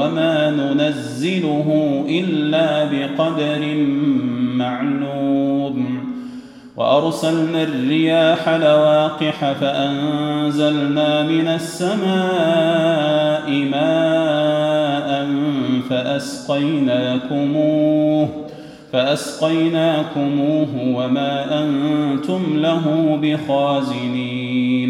وما ننزله إلا بقدر معلوم. وأرسلنا الرياح لواقح فأنزلنا من السماء ماء فأسقيناكموه فأسقيناكموه وما أنتم له بخازنين.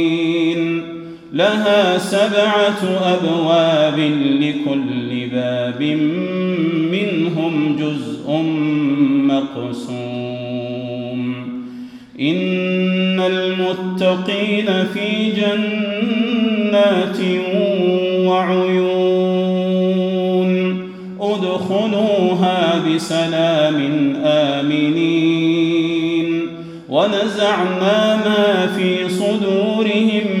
لها سبعة أبواب لكل باب منهم جزء مقسوم. إن المتقين في جنات وعيون. ادخلوها بسلام آمنين. ونزعنا ما في صدورهم